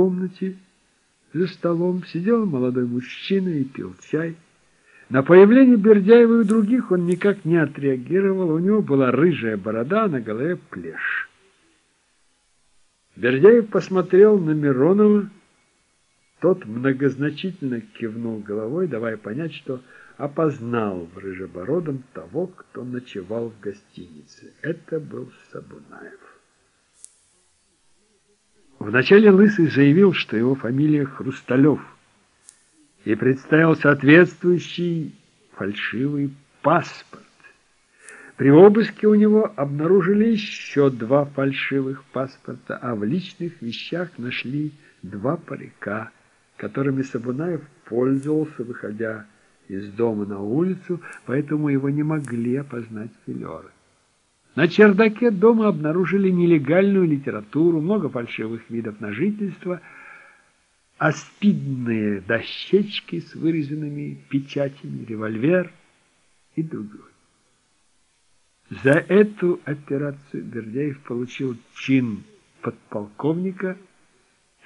комнате за столом сидел молодой мужчина и пил чай. На появление Бердяева и других он никак не отреагировал. У него была рыжая борода, на голове плешь. Бердяев посмотрел на Миронова. Тот многозначительно кивнул головой, давая понять, что опознал в Рыжебородом того, кто ночевал в гостинице. Это был Сабунаев. Вначале Лысый заявил, что его фамилия Хрусталев, и представил соответствующий фальшивый паспорт. При обыске у него обнаружили еще два фальшивых паспорта, а в личных вещах нашли два парика, которыми Сабунаев пользовался, выходя из дома на улицу, поэтому его не могли опознать филеры. На чердаке дома обнаружили нелегальную литературу, много фальшивых видов на жительство, аспидные дощечки с вырезанными печатями, револьвер и другое. За эту операцию Бердяев получил чин подполковника,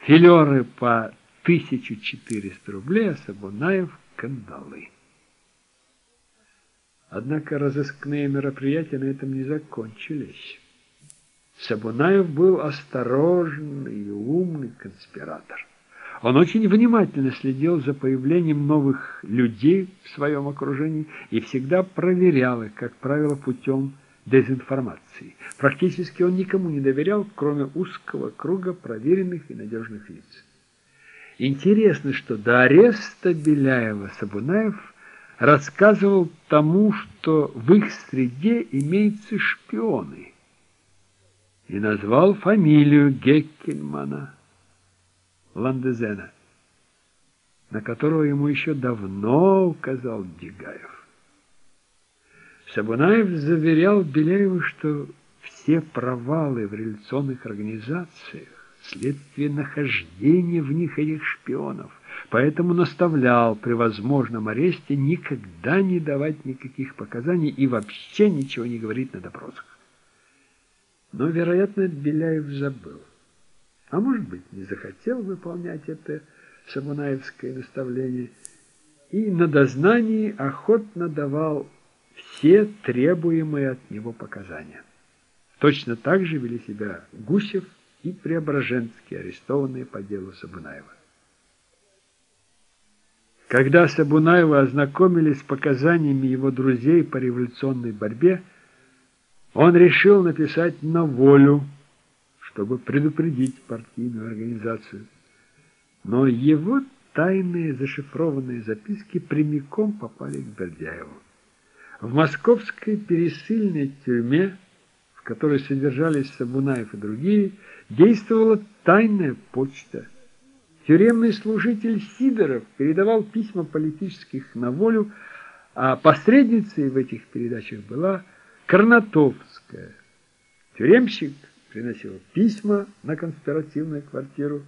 филеры по 1400 рублей, а Сабунаев – кандалы. Однако разыскные мероприятия на этом не закончились. Сабунаев был осторожный и умный конспиратор. Он очень внимательно следил за появлением новых людей в своем окружении и всегда проверял их, как правило, путем дезинформации. Практически он никому не доверял, кроме узкого круга проверенных и надежных лиц. Интересно, что до ареста Беляева Сабунаев рассказывал тому, что в их среде имеются шпионы, и назвал фамилию Геккельмана Ландезена, на которого ему еще давно указал Дегаев. Сабунаев заверял Беляеву, что все провалы в революционных организациях следствие нахождения в них этих шпионов – поэтому наставлял при возможном аресте никогда не давать никаких показаний и вообще ничего не говорить на допросах. Но, вероятно, Беляев забыл. А может быть, не захотел выполнять это самунаевское наставление и на дознании охотно давал все требуемые от него показания. Точно так же вели себя Гусев и Преображенский, арестованные по делу Сабунаева. Когда Сабунаева ознакомились с показаниями его друзей по революционной борьбе, он решил написать на волю, чтобы предупредить партийную организацию. Но его тайные зашифрованные записки прямиком попали к Бердяеву. В московской пересыльной тюрьме, в которой содержались Сабунаев и другие, действовала тайная почта – Тюремный служитель Сидоров передавал письма политических на волю, а посредницей в этих передачах была Карнатовская. Тюремщик приносил письма на конспиративную квартиру,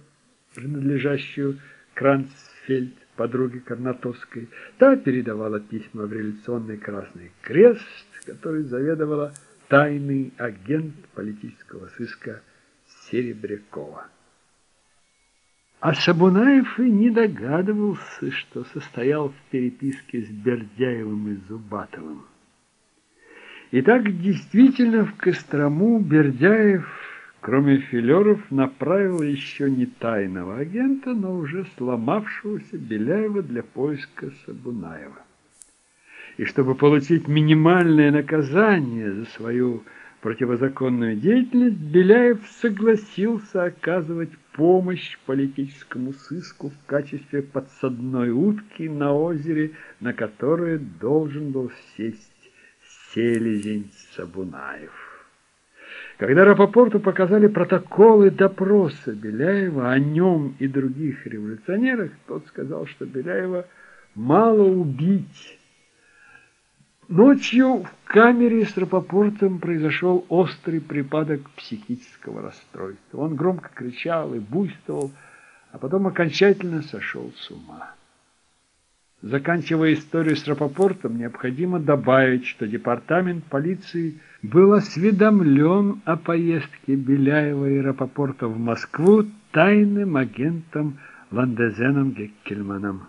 принадлежащую Кранцфельд, подруге Карнатовской. Та передавала письма в революционный Красный Крест, который заведовала тайный агент политического сыска Серебрякова. А Сабунаев и не догадывался, что состоял в переписке с Бердяевым и Зубатовым. Итак, действительно, в Кострому Бердяев, кроме филеров, направил еще не тайного агента, но уже сломавшегося Беляева для поиска Сабунаева. И чтобы получить минимальное наказание за свою противозаконную деятельность, Беляев согласился оказывать помощь политическому сыску в качестве подсадной утки на озере, на которое должен был сесть селезень Сабунаев. Когда Рапопорту показали протоколы допроса Беляева о нем и других революционерах, тот сказал, что Беляева мало убить, Ночью в камере с Рапопортом произошел острый припадок психического расстройства. Он громко кричал и буйствовал, а потом окончательно сошел с ума. Заканчивая историю с Рапопортом, необходимо добавить, что департамент полиции был осведомлен о поездке Беляева и Рапопорта в Москву тайным агентом Ландезеном Геккельманом.